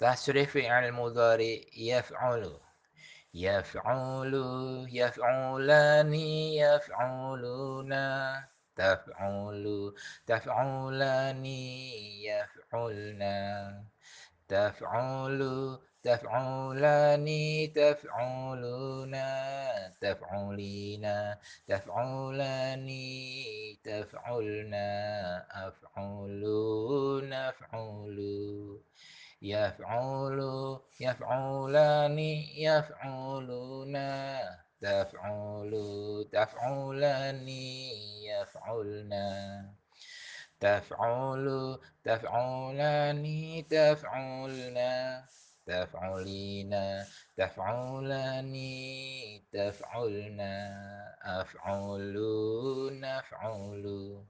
تصريف فعل مضارع يفعل يفعل يفعلان يفعلون تفعل تفعلان يفعلن تفعل تفعلان تفعلون تفعلين تفعلان تفعلن أفعلون أفعل. يفعل يفعلان يفعلون. تفعل تفعلان يفعلن تفعل تفعلان تفعلن تفعلين تفعلان تفعلن أفعلون أفعل